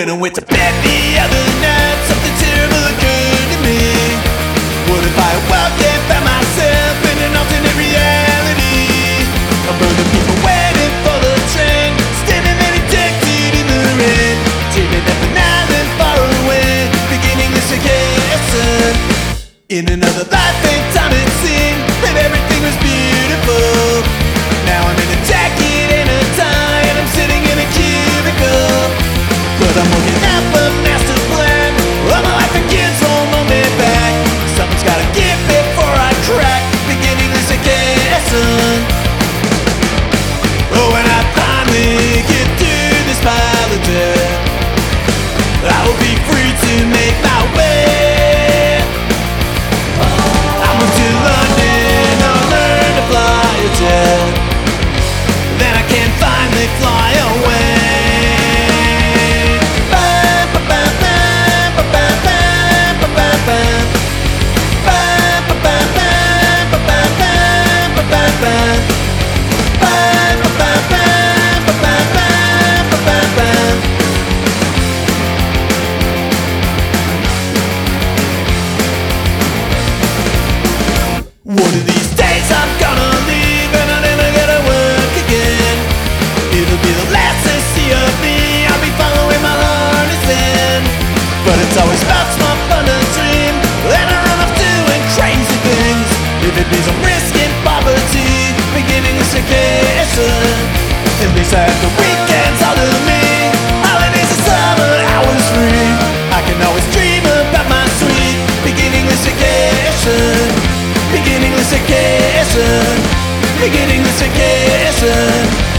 When I went to bed the other night, something terrible occurred to me. What if I woke up by myself in an alternate reality? A bunch of people waiting for the train, standing there detected in the rain, dreaming of an island far away, beginning this again. In another life and time it seemed that everything was beautiful. One of these days I'm gonna leave and I'll never to work again. It'll be the last see of me. I'll be following my heart. But it's always The again. Beginning The again.